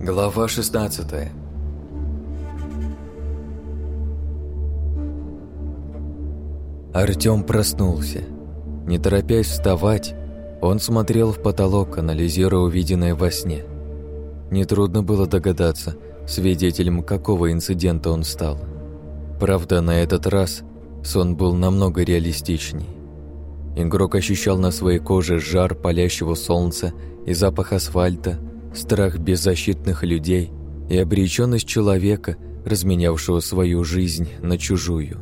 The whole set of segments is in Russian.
Глава 16 Артём проснулся. Не торопясь вставать, он смотрел в потолок, анализируя увиденное во сне. Нетрудно было догадаться, свидетелем какого инцидента он стал. Правда, на этот раз сон был намного реалистичней. Игрок ощущал на своей коже жар палящего солнца и запах асфальта, страх беззащитных людей и обреченность человека, разменявшего свою жизнь на чужую.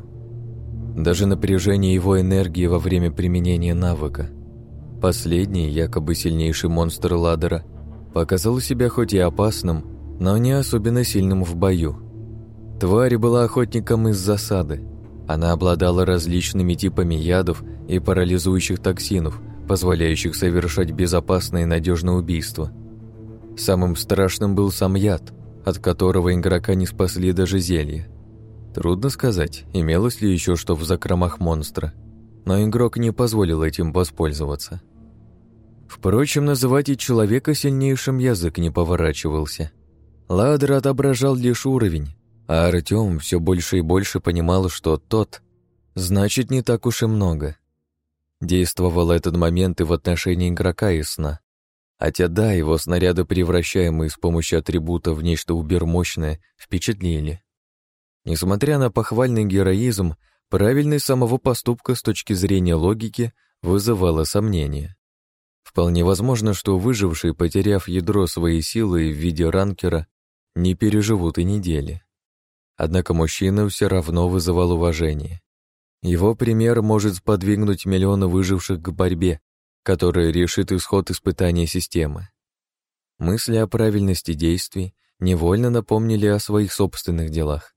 Даже напряжение его энергии во время применения навыка. Последний, якобы сильнейший монстр ладера, показал себя хоть и опасным, но не особенно сильным в бою. Тварь была охотником из засады. Она обладала различными типами ядов и парализующих токсинов, позволяющих совершать безопасное и надежное убийство. Самым страшным был сам яд, от которого игрока не спасли даже зелья. Трудно сказать, имелось ли еще что в закромах монстра, но игрок не позволил этим воспользоваться. Впрочем, называть и человека сильнейшим язык не поворачивался. Ладер отображал лишь уровень, а Артем все больше и больше понимал, что тот значит не так уж и много. Действовал этот момент и в отношении игрока и сна. Хотя да, его снаряды, превращаемые с помощью атрибута в нечто убермощное, впечатлили. Несмотря на похвальный героизм, правильность самого поступка с точки зрения логики вызывала сомнения. Вполне возможно, что выжившие, потеряв ядро своей силы в виде ранкера, не переживут и недели. Однако мужчина все равно вызывал уважение. Его пример может сподвигнуть миллионы выживших к борьбе, которая решит исход испытания системы. Мысли о правильности действий невольно напомнили о своих собственных делах.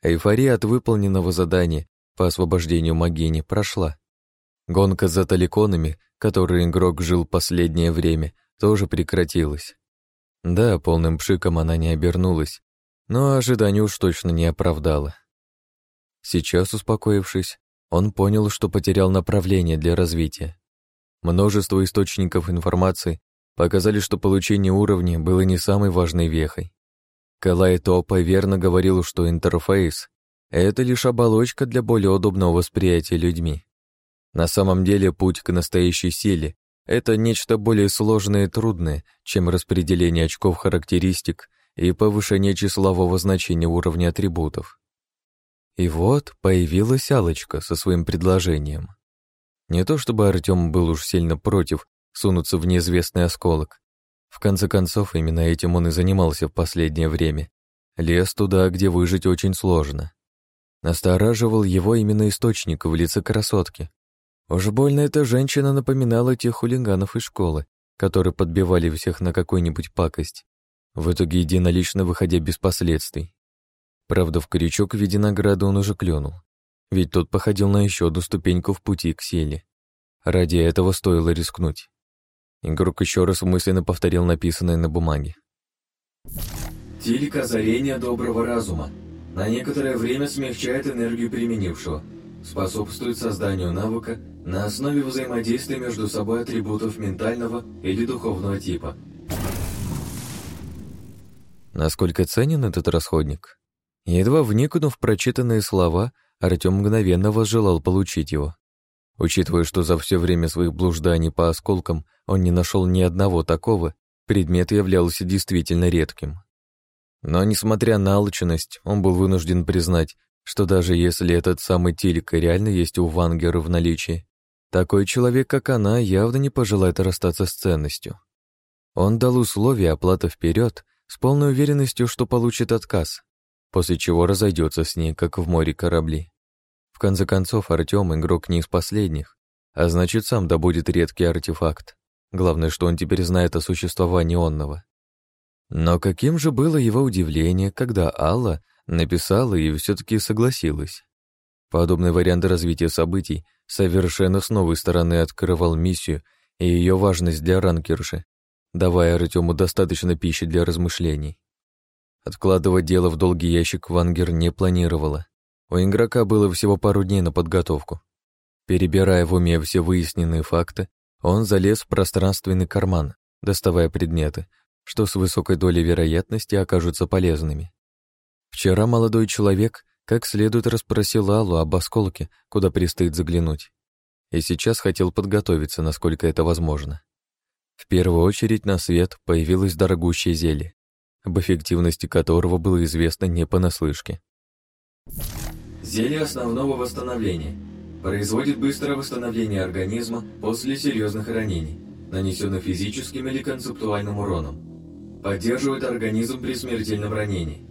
Эйфория от выполненного задания по освобождению Магини прошла. Гонка за таликонами, которой игрок жил последнее время, тоже прекратилась. Да, полным пшиком она не обернулась, но ожидание уж точно не оправдала. Сейчас, успокоившись, он понял, что потерял направление для развития. Множество источников информации показали, что получение уровня было не самой важной вехой. Калай Топа верно говорил, что интерфейс — это лишь оболочка для более удобного восприятия людьми. На самом деле путь к настоящей силе — это нечто более сложное и трудное, чем распределение очков характеристик и повышение числового значения уровня атрибутов. И вот появилась Алочка со своим предложением. Не то чтобы Артем был уж сильно против сунуться в неизвестный осколок, в конце концов, именно этим он и занимался в последнее время. Лез туда, где выжить очень сложно. Настораживал его именно источник в лице красотки. Уж больно эта женщина напоминала тех хулиганов из школы, которые подбивали всех на какую-нибудь пакость, в итоге единолично выходя без последствий. Правда, в крючок в виде награды он уже клюнул, ведь тот походил на еще одну ступеньку в пути к силе. Ради этого стоило рискнуть. Игрок еще раз мысленно повторил написанное на бумаге. Тилька озарения доброго разума. На некоторое время смягчает энергию применившего. Способствует созданию навыка на основе взаимодействия между собой атрибутов ментального или духовного типа. Насколько ценен этот расходник? Едва вникнув в прочитанные слова, Артем мгновенно возжелал получить его. Учитывая, что за все время своих блужданий по осколкам он не нашел ни одного такого, предмет являлся действительно редким. Но, несмотря на алчность, он был вынужден признать, что даже если этот самый Тилик реально есть у Вангера в наличии, такой человек, как она, явно не пожелает расстаться с ценностью. Он дал условие оплаты вперед с полной уверенностью, что получит отказ, после чего разойдется с ней, как в море корабли. В конце концов, Артем игрок не из последних, а значит, сам добудет редкий артефакт. Главное, что он теперь знает о существовании онного. Но каким же было его удивление, когда Алла написала и все-таки согласилась. Подобный вариант развития событий совершенно с новой стороны открывал миссию и ее важность для ранкерши, давая Артему достаточно пищи для размышлений. Откладывать дело в долгий ящик Вангер не планировала. У игрока было всего пару дней на подготовку. Перебирая в уме все выясненные факты, он залез в пространственный карман, доставая предметы, что с высокой долей вероятности окажутся полезными. Вчера молодой человек как следует расспросил Аллу об осколке, куда предстоит заглянуть, и сейчас хотел подготовиться, насколько это возможно. В первую очередь на свет появилось дорогущее зелье, об эффективности которого было известно не понаслышке. Зелье основного восстановления. Производит быстрое восстановление организма после серьезных ранений, нанесенных физическим или концептуальным уроном. Поддерживает организм при смертельном ранении.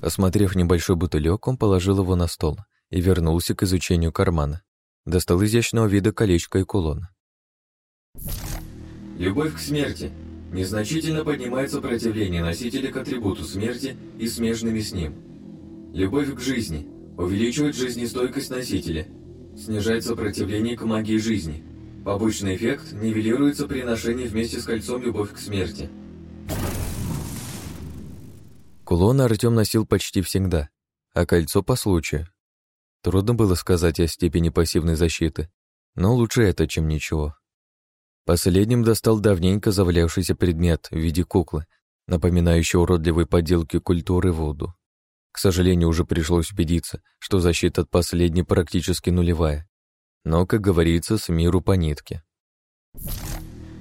Осмотрев небольшой бутылек, он положил его на стол и вернулся к изучению кармана. Достал изящного вида колечко и кулон. Любовь к смерти. Незначительно поднимает сопротивление носителя к атрибуту смерти и смежными с ним. Любовь к жизни. Увеличивает жизнестойкость носителя. Снижает сопротивление к магии жизни. Побочный эффект нивелируется при ношении вместе с кольцом любовь к смерти. Кулон Артем носил почти всегда, а кольцо по случаю. Трудно было сказать о степени пассивной защиты, но лучше это, чем ничего. Последним достал давненько завалявшийся предмет в виде куклы, напоминающий уродливые поделки культуры Вуду. К сожалению, уже пришлось убедиться, что защита от последней практически нулевая. Но, как говорится, с миру по нитке.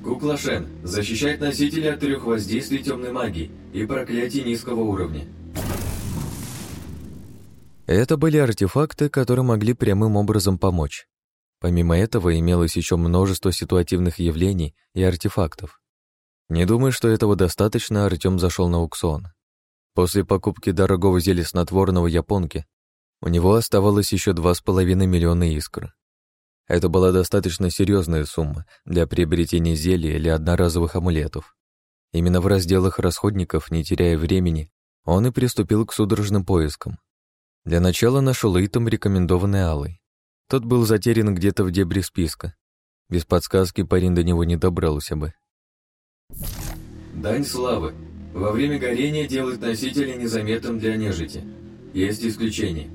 Кукла Шен защищает носителя от трех воздействий темной магии и проклятий низкого уровня. Это были артефакты, которые могли прямым образом помочь. Помимо этого имелось еще множество ситуативных явлений и артефактов. Не думаю, что этого достаточно, Артем зашел на аукцион. После покупки дорогого зелья снотворного японки у него оставалось еще два с половиной миллиона искр. Это была достаточно серьезная сумма для приобретения зелья или одноразовых амулетов. Именно в разделах расходников, не теряя времени, он и приступил к судорожным поискам. Для начала нашел итем, рекомендованный Алой. Тот был затерян где-то в дебри списка. Без подсказки парень до него не добрался бы. Дань славы. Во время горения делает носителя незаметным для нежити. Есть исключение.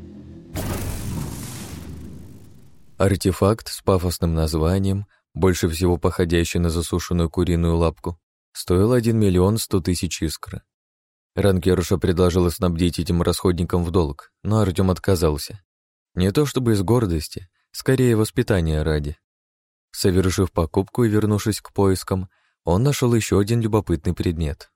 Артефакт с пафосным названием, больше всего походящий на засушенную куриную лапку, стоил 1 миллион 100 тысяч искр. Ранкерша предложила снабдить этим расходником в долг, но Артем отказался. Не то чтобы из гордости, скорее воспитания ради. Совершив покупку и вернувшись к поискам, он нашел еще один любопытный предмет.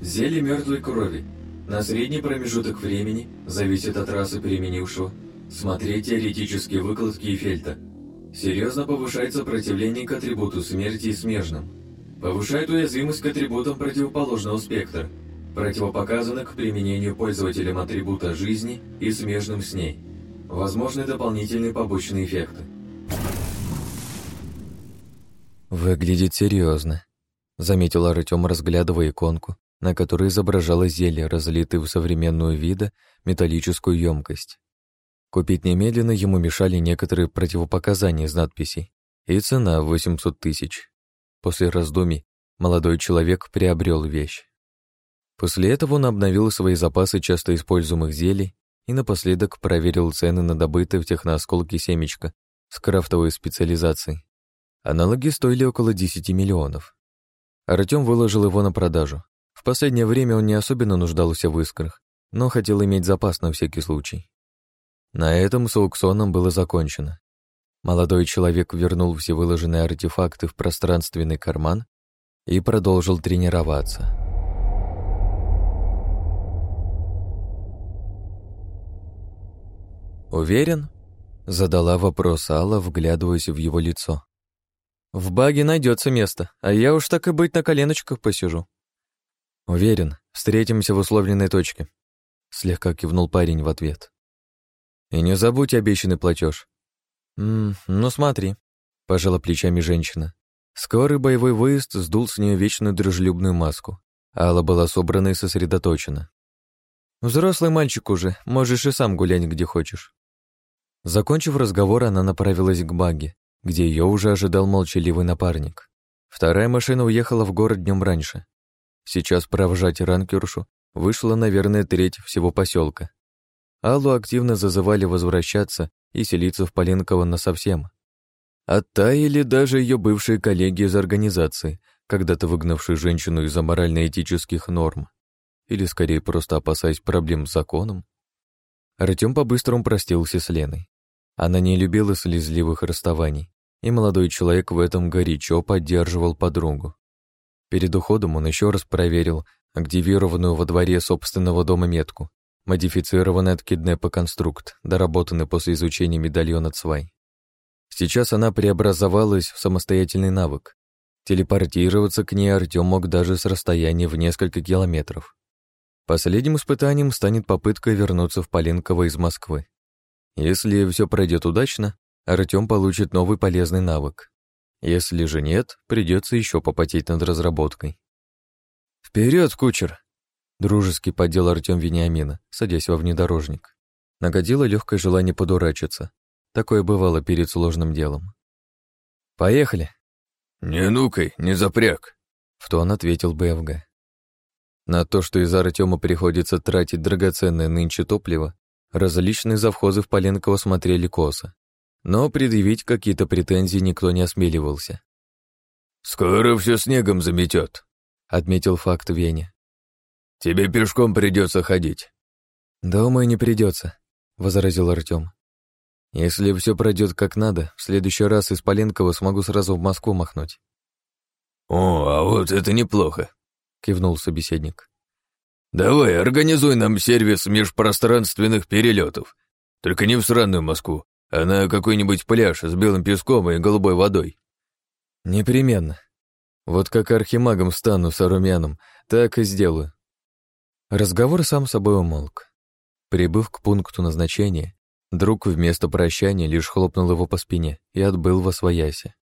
Зелье мертвой крови. На средний промежуток времени, зависит от расы применившего, Смотреть теоретические выкладки Фельта. Серьезно повышает сопротивление к атрибуту смерти и смежным. Повышает уязвимость к атрибутам противоположного спектра. Противопоказано к применению пользователям атрибута жизни и смежным с ней. Возможны дополнительные побочные эффекты. «Выглядит серьезно», — заметил Артем, разглядывая иконку, на которой изображалось зелье, разлитое в современную вида металлическую емкость. Купить немедленно ему мешали некоторые противопоказания из надписей и цена в 800 тысяч. После раздумий молодой человек приобрел вещь. После этого он обновил свои запасы часто используемых зелий и напоследок проверил цены на добытые в техноосколке семечко с крафтовой специализацией. Аналоги стоили около 10 миллионов. Артем выложил его на продажу. В последнее время он не особенно нуждался в искрах, но хотел иметь запас на всякий случай. На этом с аукционом было закончено. Молодой человек вернул все выложенные артефакты в пространственный карман и продолжил тренироваться. «Уверен?» — задала вопрос Алла, вглядываясь в его лицо. «В баге найдется место, а я уж так и быть на коленочках посижу». «Уверен, встретимся в условленной точке», — слегка кивнул парень в ответ. И не забудь обещанный платеж. «Ммм, ну смотри», — пожала плечами женщина. Скорый боевой выезд сдул с нее вечную дружелюбную маску. Алла была собрана и сосредоточена. «Взрослый мальчик уже, можешь и сам гулять где хочешь». Закончив разговор, она направилась к баге, где ее уже ожидал молчаливый напарник. Вторая машина уехала в город днем раньше. Сейчас провожать ранкершу вышла, наверное, треть всего поселка. Аллу активно зазывали возвращаться и селиться в Поленково насовсем. Та или даже ее бывшие коллеги из организации, когда-то выгнавшие женщину из-за морально-этических норм. Или, скорее, просто опасаясь проблем с законом. Артем по-быстрому простился с Леной. Она не любила слезливых расставаний, и молодой человек в этом горячо поддерживал подругу. Перед уходом он еще раз проверил активированную во дворе собственного дома метку, модифицированный от киднепа конструкт, доработанный после изучения медальона Цвай. Сейчас она преобразовалась в самостоятельный навык. Телепортироваться к ней Артем мог даже с расстояния в несколько километров. Последним испытанием станет попытка вернуться в Поленково из Москвы. Если все пройдет удачно, Артем получит новый полезный навык. Если же нет, придется еще попотеть над разработкой. Вперед, кучер! Дружески поддел Артем Вениамина, садясь во внедорожник. Нагодило легкое желание подурачиться. Такое бывало перед сложным делом. «Поехали!» «Не нукай, не запряг!» — в тон ответил БФГ. На то, что из Артема приходится тратить драгоценное нынче топливо, различные завхозы в Поленково смотрели косо. Но предъявить какие-то претензии никто не осмеливался. «Скоро все снегом заметет», — отметил факт Вене. «Тебе пешком придется ходить». «Думаю, не придется», — возразил Артем. «Если все пройдет как надо, в следующий раз из Поленкова смогу сразу в Москву махнуть». «О, а вот это неплохо», кивнул собеседник. «Давай, организуй нам сервис межпространственных перелетов. Только не в сраную Москву, а на какой-нибудь пляж с белым песком и голубой водой». «Непременно. Вот как архимагом стану с Арумяном, так и сделаю». Разговор сам собой умолк. Прибыв к пункту назначения, друг вместо прощания лишь хлопнул его по спине и отбыл во свояси.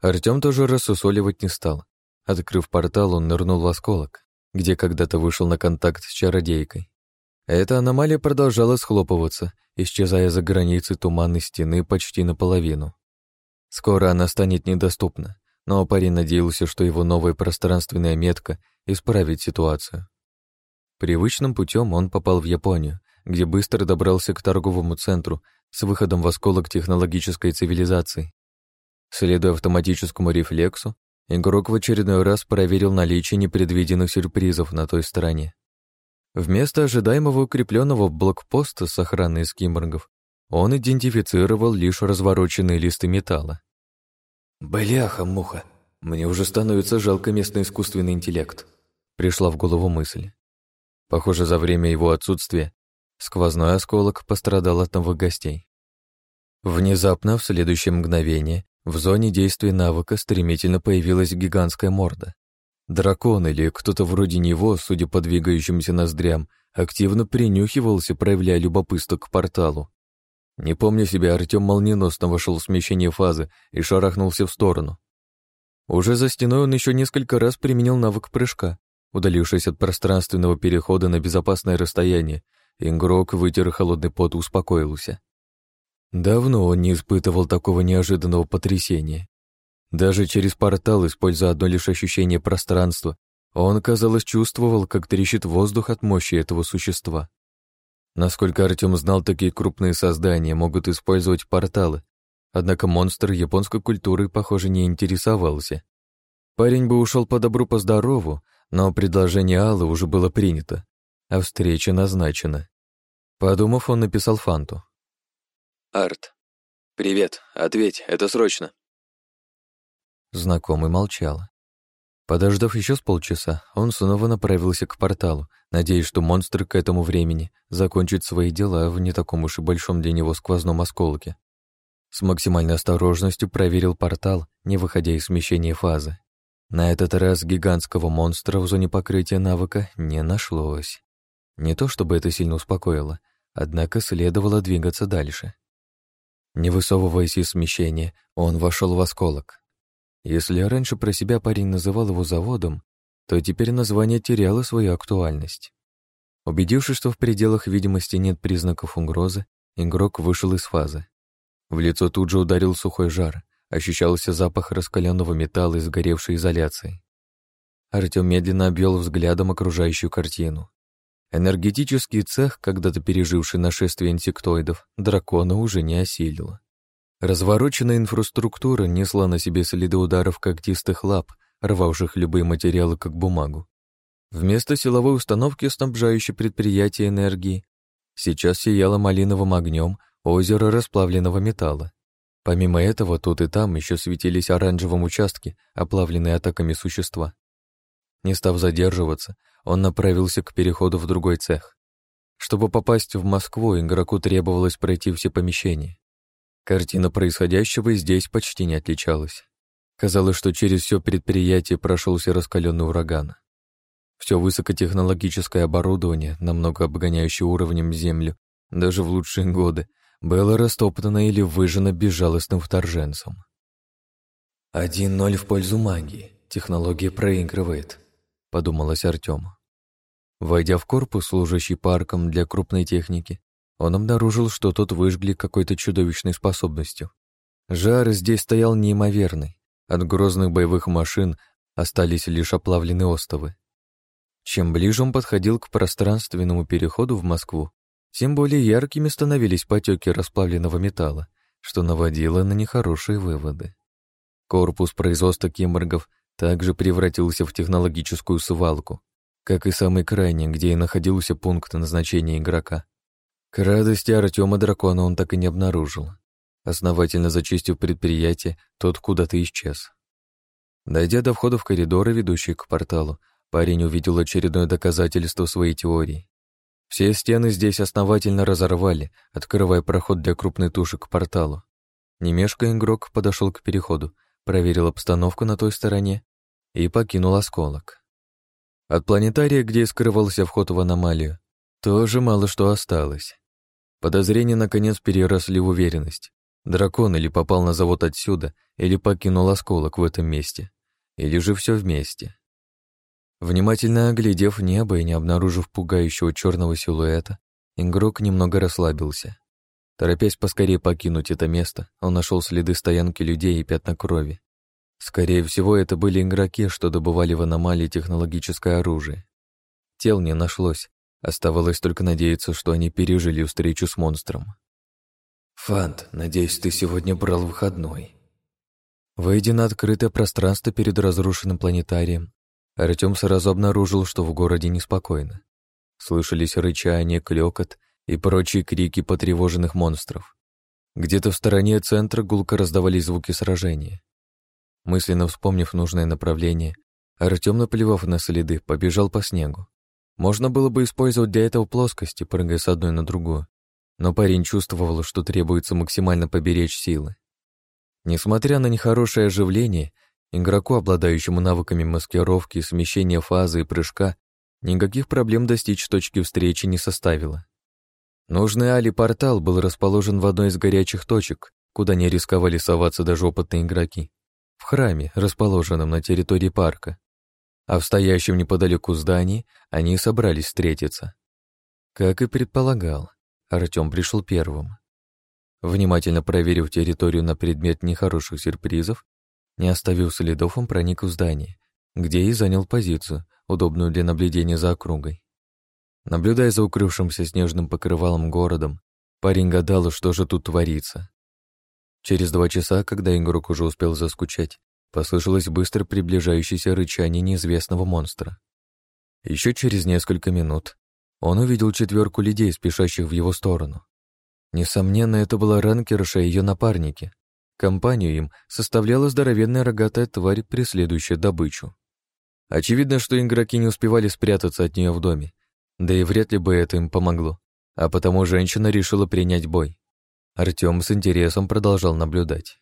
Артем тоже рассусоливать не стал, Открыв портал, он нырнул в осколок, где когда-то вышел на контакт с чародейкой. Эта аномалия продолжала схлопываться, исчезая за границы туманной стены почти наполовину. Скоро она станет недоступна, но парень надеялся, что его новая пространственная метка исправит ситуацию. Привычным путем он попал в Японию, где быстро добрался к торговому центру с выходом в осколок технологической цивилизации. Следуя автоматическому рефлексу, Игрок в очередной раз проверил наличие непредвиденных сюрпризов на той стороне. Вместо ожидаемого укрепленного блокпоста с охраной скимборгов он идентифицировал лишь развороченные листы металла. «Бляха-муха, мне уже становится жалко местный искусственный интеллект», пришла в голову мысль. Похоже, за время его отсутствия сквозной осколок пострадал от новых гостей. Внезапно, в следующее мгновение, в зоне действия навыка стремительно появилась гигантская морда. Дракон или кто-то вроде него, судя по двигающимся ноздрям, активно принюхивался, проявляя любопытство к порталу. Не помня себя, Артем молниеносно вошел в смещение фазы и шарахнулся в сторону. Уже за стеной он еще несколько раз применил навык прыжка. Удалившись от пространственного перехода на безопасное расстояние, игрок вытер холодный пот успокоился. Давно он не испытывал такого неожиданного потрясения. Даже через портал, используя одно лишь ощущение пространства, он, казалось, чувствовал, как трещит воздух от мощи этого существа. Насколько Артем знал, такие крупные создания могут использовать порталы, однако монстр японской культуры, похоже, не интересовался. Парень бы ушел по добру, по здорову, но предложение Аллы уже было принято, а встреча назначена. Подумав, он написал Фанту. Арт. Привет, ответь, это срочно. Знакомый молчал. Подождав еще с полчаса, он снова направился к порталу, надеясь, что монстр к этому времени закончит свои дела в не таком уж и большом для него сквозном осколке. С максимальной осторожностью проверил портал, не выходя из смещения фазы. На этот раз гигантского монстра в зоне покрытия навыка не нашлось. Не то чтобы это сильно успокоило, однако следовало двигаться дальше. Не высовываясь из смещения, он вошел в осколок. Если раньше про себя парень называл его заводом, то теперь название теряло свою актуальность. Убедившись, что в пределах видимости нет признаков угрозы, игрок вышел из фазы. В лицо тут же ударил сухой жар, ощущался запах раскаленного металла и сгоревшей изоляции. Артем медленно обвел взглядом окружающую картину. Энергетический цех, когда-то переживший нашествие инсектоидов, дракона уже не осилило. Развороченная инфраструктура несла на себе следы ударов когтистых лап, рвавших любые материалы, как бумагу. Вместо силовой установки, снабжающей предприятие энергии, сейчас сияло малиновым огнем озеро расплавленного металла. Помимо этого, тут и там еще светились оранжевым участки, оплавленные атаками существа. Не став задерживаться, он направился к переходу в другой цех. Чтобы попасть в Москву, игроку требовалось пройти все помещения. Картина происходящего здесь почти не отличалась. Казалось, что через все предприятие прошелся раскаленный ураган. Все высокотехнологическое оборудование, намного обгоняющее уровнем Землю, даже в лучшие годы, было растоптано или выжжено безжалостным вторженцем. «Один ноль в пользу магии. Технология проигрывает», — подумалось Артему. Войдя в корпус, служащий парком для крупной техники, он обнаружил, что тот выжгли какой-то чудовищной способностью. Жар здесь стоял неимоверный. От грозных боевых машин остались лишь оплавленные остовы. Чем ближе он подходил к пространственному переходу в Москву, тем более яркими становились потеки расплавленного металла, что наводило на нехорошие выводы. Корпус производства киборгов также превратился в технологическую свалку, как и самый крайний, где и находился пункт назначения игрока. К радости Артема дракона он так и не обнаружил. Основательно зачистив предприятие, тот куда-то исчез. Дойдя до входа в коридоры, ведущие к порталу, парень увидел очередное доказательство своей теории. Все стены здесь основательно разорвали, открывая проход для крупной туши к порталу. Немешко игрок подошел к переходу, проверил обстановку на той стороне и покинул осколок. От планетария, где скрывался вход в аномалию, тоже мало что осталось. Подозрения, наконец, переросли в уверенность. Дракон или попал на завод отсюда, или покинул осколок в этом месте, или же все вместе. Внимательно оглядев небо и не обнаружив пугающего черного силуэта, игрок немного расслабился. Торопясь поскорее покинуть это место, он нашел следы стоянки людей и пятна крови. Скорее всего, это были игроки, что добывали в аномалии технологическое оружие. Тел не нашлось, оставалось только надеяться, что они пережили встречу с монстром. «Фант, надеюсь, ты сегодня брал выходной». Выйдя на открытое пространство перед разрушенным планетарием, Артем сразу обнаружил, что в городе неспокойно. Слышались рычание, клёкот и прочие крики потревоженных монстров. Где-то в стороне центра гулко раздавались звуки сражения. Мысленно вспомнив нужное направление, Артем, наплевав на следы, побежал по снегу. Можно было бы использовать для этого плоскости, прыгая с одной на другую, но парень чувствовал, что требуется максимально поберечь силы. Несмотря на нехорошее оживление, Игроку, обладающему навыками маскировки, смещения фазы и прыжка, никаких проблем достичь точки встречи не составило. Нужный Али-портал был расположен в одной из горячих точек, куда не рисковали соваться даже опытные игроки. В храме, расположенном на территории парка. А в стоящем неподалеку здании они собрались встретиться. Как и предполагал, Артем пришел первым. Внимательно проверив территорию на предмет нехороших сюрпризов, не оставив следов, он проник в здание, где и занял позицию, удобную для наблюдения за округой. Наблюдая за укрывшимся снежным покрывалом городом, парень гадал, что же тут творится. Через два часа, когда игрок уже успел заскучать, послышалось быстро приближающееся рычание неизвестного монстра. Еще через несколько минут он увидел четверку людей, спешащих в его сторону. Несомненно, это была ранкерша и ее напарники, Компанию им составляла здоровенная рогатая тварь, преследующая добычу. Очевидно, что игроки не успевали спрятаться от нее в доме, да и вряд ли бы это им помогло, а потому женщина решила принять бой. Артем с интересом продолжал наблюдать.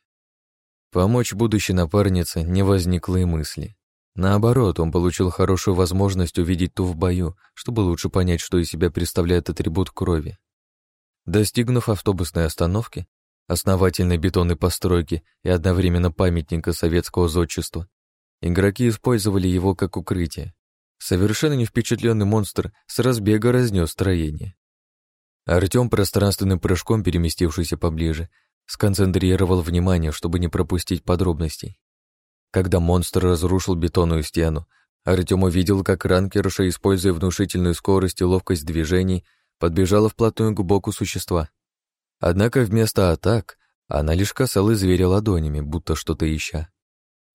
Помочь будущей напарнице не возникло и мысли. Наоборот, он получил хорошую возможность увидеть ту в бою, чтобы лучше понять, что из себя представляет атрибут крови. Достигнув автобусной остановки, основательной бетонной постройки и одновременно памятника советского зодчества. Игроки использовали его как укрытие. Совершенно не впечатленный монстр с разбега разнес строение. Артем, пространственным прыжком переместившийся поближе, сконцентрировал внимание, чтобы не пропустить подробностей. Когда монстр разрушил бетонную стену, Артем увидел, как ранкерша, используя внушительную скорость и ловкость движений, подбежала вплотную к боку существа. Однако вместо атак Она лишь касалась зверя ладонями, будто что-то ища.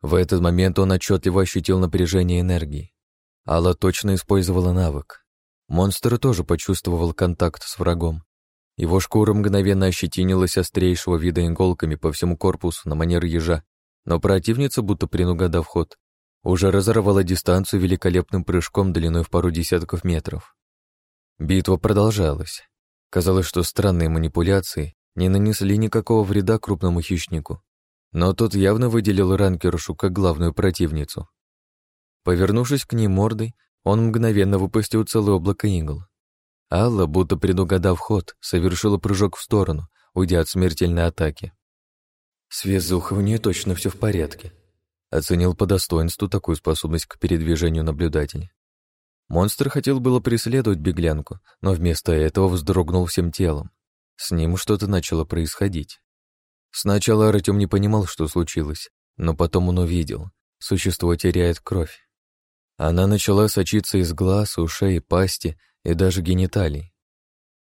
В этот момент он отчетливо ощутил напряжение энергии. Алла точно использовала навык. Монстр тоже почувствовал контакт с врагом. Его шкура мгновенно ощетинилась острейшего вида иголками по всему корпусу на манер ежа, но противница, будто принугадав ход, уже разорвала дистанцию великолепным прыжком длиной в пару десятков метров. Битва продолжалась. Казалось, что странные манипуляции не нанесли никакого вреда крупному хищнику, но тот явно выделил ранкершу как главную противницу. Повернувшись к ней мордой, он мгновенно выпустил целое облако игл. Алла, будто предугадав ход, совершила прыжок в сторону, уйдя от смертельной атаки. С нее точно все в порядке. Оценил по достоинству такую способность к передвижению наблюдателя. Монстр хотел было преследовать беглянку, но вместо этого вздрогнул всем телом. С ним что-то начало происходить. Сначала Артем не понимал, что случилось, но потом он увидел. Существо теряет кровь. Она начала сочиться из глаз, ушей, пасти и даже гениталий.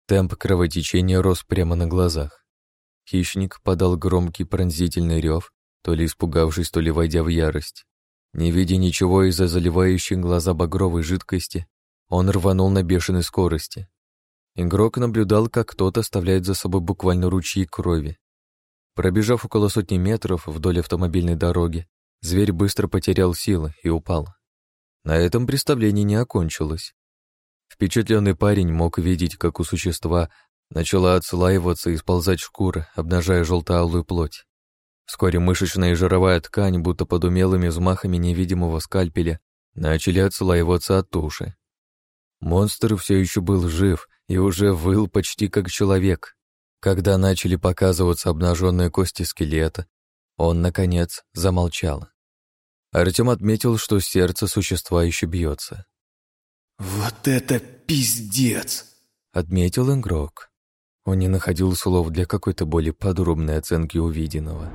Темп кровотечения рос прямо на глазах. Хищник подал громкий пронзительный рев, то ли испугавшись, то ли войдя в ярость. Не видя ничего из-за заливающей глаза багровой жидкости, он рванул на бешеной скорости. Игрок наблюдал, как кто-то оставляет за собой буквально ручьи крови. Пробежав около сотни метров вдоль автомобильной дороги, зверь быстро потерял силы и упал. На этом представление не окончилось. Впечатленный парень мог видеть, как у существа начала отслаиваться и сползать шкура, обнажая желтоалую плоть. Вскоре мышечная и жировая ткань, будто под умелыми взмахами невидимого скальпеля, начали отслаиваться от туши. Монстр все еще был жив и уже выл почти как человек. Когда начали показываться обнаженные кости скелета, он, наконец, замолчал. Артем отметил, что сердце существа еще бьется. «Вот это пиздец!» — отметил игрок. Он не находил слов для какой-то более подробной оценки увиденного.